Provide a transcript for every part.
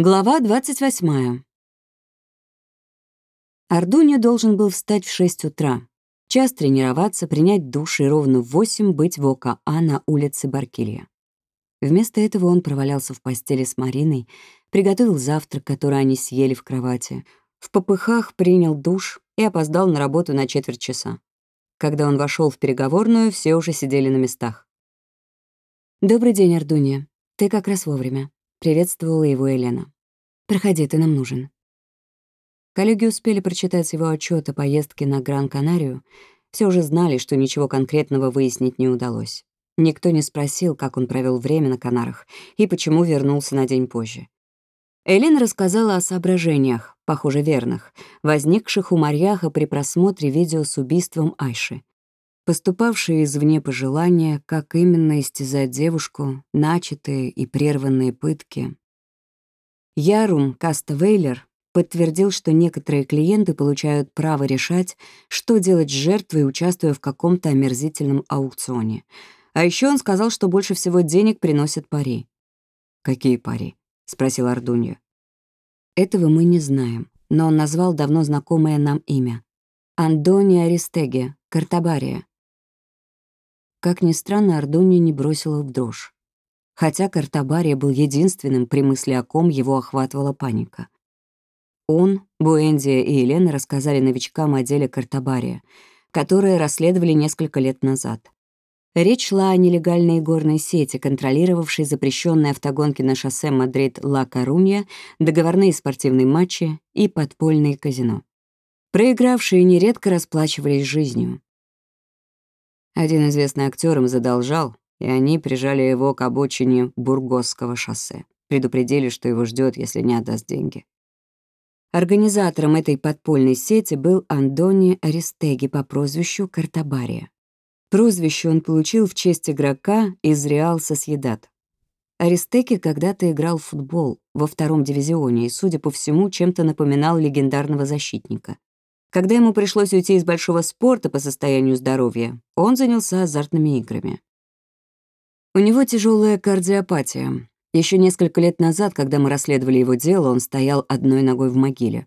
Глава 28. Ардуни должен был встать в 6 утра, час тренироваться, принять душ и ровно в 8 быть в ОКА на улице Баркилья. Вместо этого он провалялся в постели с Мариной, приготовил завтрак, который они съели в кровати, в попыхах принял душ и опоздал на работу на четверть часа. Когда он вошел в переговорную, все уже сидели на местах. «Добрый день, Ардуния. Ты как раз вовремя», — приветствовала его Елена. «Проходи, ты нам нужен». Коллеги успели прочитать его отчет о поездке на Гран-Канарию, все уже знали, что ничего конкретного выяснить не удалось. Никто не спросил, как он провел время на Канарах и почему вернулся на день позже. Элин рассказала о соображениях, похоже, верных, возникших у Марьяха при просмотре видео с убийством Айши поступавшие извне пожелания, как именно истязать девушку, начатые и прерванные пытки. Ярум Каставейлер подтвердил, что некоторые клиенты получают право решать, что делать с жертвой, участвуя в каком-то омерзительном аукционе. А еще он сказал, что больше всего денег приносят пари. «Какие пари?» — спросил Ардунья. «Этого мы не знаем, но он назвал давно знакомое нам имя. Андони Аристеге, Картабария. Как ни странно, Ордуньо не бросило в дрожь. Хотя Картабария был единственным, при мысли о ком его охватывала паника. Он, Буэндия и Елена рассказали новичкам о деле Картабария, которое расследовали несколько лет назад. Речь шла о нелегальной игорной сети, контролировавшей запрещенные автогонки на шоссе Мадрид-Ла-Корунья, договорные спортивные матчи и подпольные казино. Проигравшие нередко расплачивались жизнью. Один известный актер им задолжал, и они прижали его к обочине Бургосского шоссе. Предупредили, что его ждет, если не отдаст деньги. Организатором этой подпольной сети был Андони Аристеги по прозвищу Картабария. Прозвище он получил в честь игрока из Реал Сосъедат. Аристеки когда-то играл в футбол во втором дивизионе и, судя по всему, чем-то напоминал легендарного защитника. Когда ему пришлось уйти из большого спорта по состоянию здоровья, он занялся азартными играми. У него тяжелая кардиопатия. Еще несколько лет назад, когда мы расследовали его дело, он стоял одной ногой в могиле.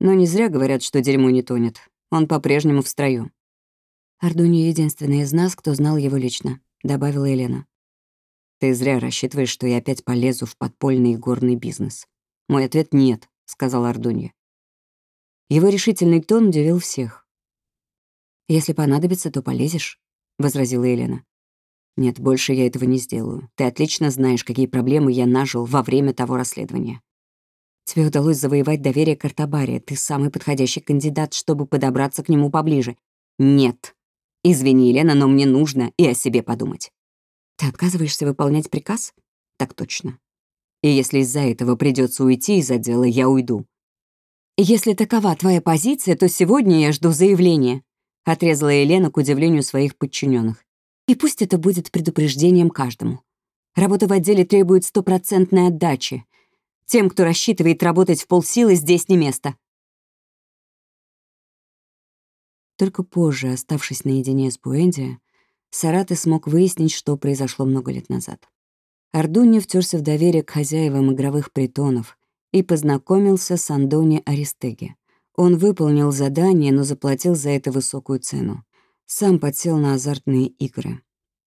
Но не зря говорят, что дерьмо не тонет. Он по-прежнему в строю. «Ардуни — единственный из нас, кто знал его лично», — добавила Елена. «Ты зря рассчитываешь, что я опять полезу в подпольный горный бизнес». «Мой ответ — нет», — сказал Ардунья. Его решительный тон удивил всех. «Если понадобится, то полезешь», — возразила Елена. «Нет, больше я этого не сделаю. Ты отлично знаешь, какие проблемы я нажил во время того расследования. Тебе удалось завоевать доверие Картабария. Ты самый подходящий кандидат, чтобы подобраться к нему поближе. Нет. Извини, Елена, но мне нужно и о себе подумать. Ты отказываешься выполнять приказ? Так точно. И если из-за этого придется уйти из отдела, я уйду. «Если такова твоя позиция, то сегодня я жду заявления», — отрезала Елена к удивлению своих подчиненных. «И пусть это будет предупреждением каждому. Работа в отделе требует стопроцентной отдачи. Тем, кто рассчитывает работать в полсилы, здесь не место». Только позже, оставшись наедине с Буэнди, Сараты смог выяснить, что произошло много лет назад. Ардуни втерся в доверие к хозяевам игровых притонов, и познакомился с Андони Аристеги. Он выполнил задание, но заплатил за это высокую цену. Сам подсел на азартные игры.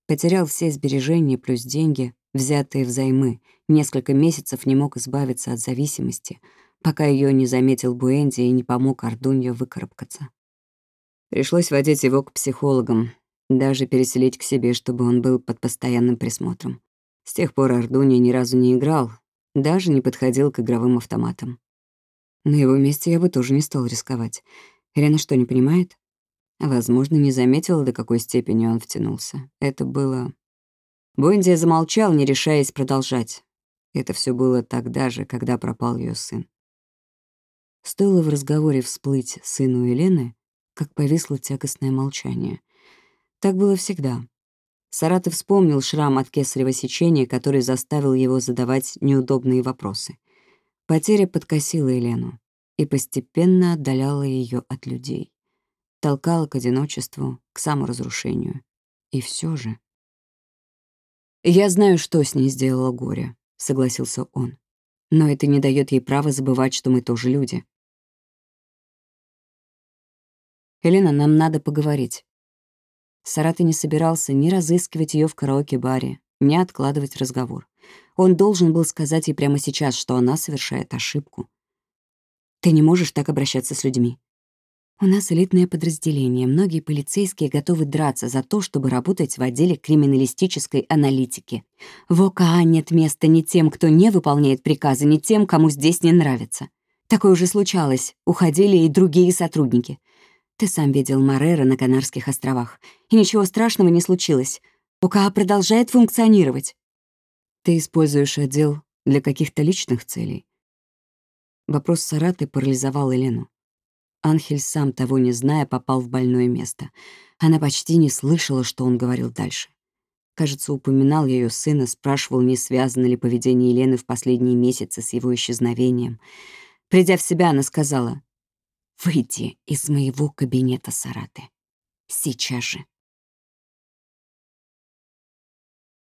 Потерял все сбережения плюс деньги, взятые взаймы. Несколько месяцев не мог избавиться от зависимости, пока ее не заметил Буэнди и не помог Ардуньо выкарабкаться. Пришлось водить его к психологам, даже переселить к себе, чтобы он был под постоянным присмотром. С тех пор Ардунья ни разу не играл, даже не подходил к игровым автоматам. На его месте я бы тоже не стал рисковать. Ирина что, не понимает? Возможно, не заметила, до какой степени он втянулся. Это было... Буэндия замолчал, не решаясь продолжать. Это все было тогда же, когда пропал ее сын. Стоило в разговоре всплыть сыну Елены, как повисло тягостное молчание. Так было всегда. Саратов вспомнил шрам от кесарево сечения, который заставил его задавать неудобные вопросы. Потеря подкосила Елену и постепенно отдаляла ее от людей. Толкала к одиночеству, к саморазрушению. И все же... «Я знаю, что с ней сделала горе», — согласился он. Но это не дает ей права забывать, что мы тоже люди. Елена, нам надо поговорить. Сараты не собирался ни разыскивать ее в караоке-баре, ни откладывать разговор. Он должен был сказать ей прямо сейчас, что она совершает ошибку. Ты не можешь так обращаться с людьми. У нас элитное подразделение. Многие полицейские готовы драться за то, чтобы работать в отделе криминалистической аналитики. В ОКА нет места ни тем, кто не выполняет приказы, ни тем, кому здесь не нравится. Такое уже случалось. Уходили и другие сотрудники. Ты сам видел Морера на Канарских островах. И ничего страшного не случилось. ОКА продолжает функционировать. Ты используешь отдел для каких-то личных целей. Вопрос Сараты парализовал Елену. Анхель, сам того не зная, попал в больное место. Она почти не слышала, что он говорил дальше. Кажется, упоминал ее сына, спрашивал, не связано ли поведение Елены в последние месяцы с его исчезновением. Придя в себя, она сказала, «Выйди из моего кабинета, Сараты. Сейчас же».